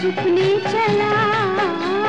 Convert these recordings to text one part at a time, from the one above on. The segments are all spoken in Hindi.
छुपने चला।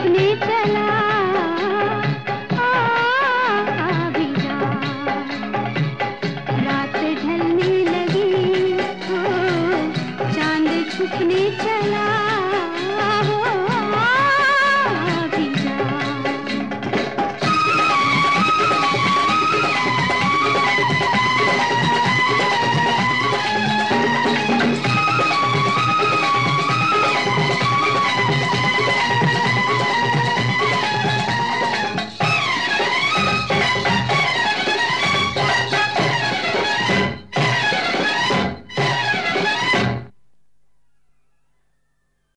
अपनी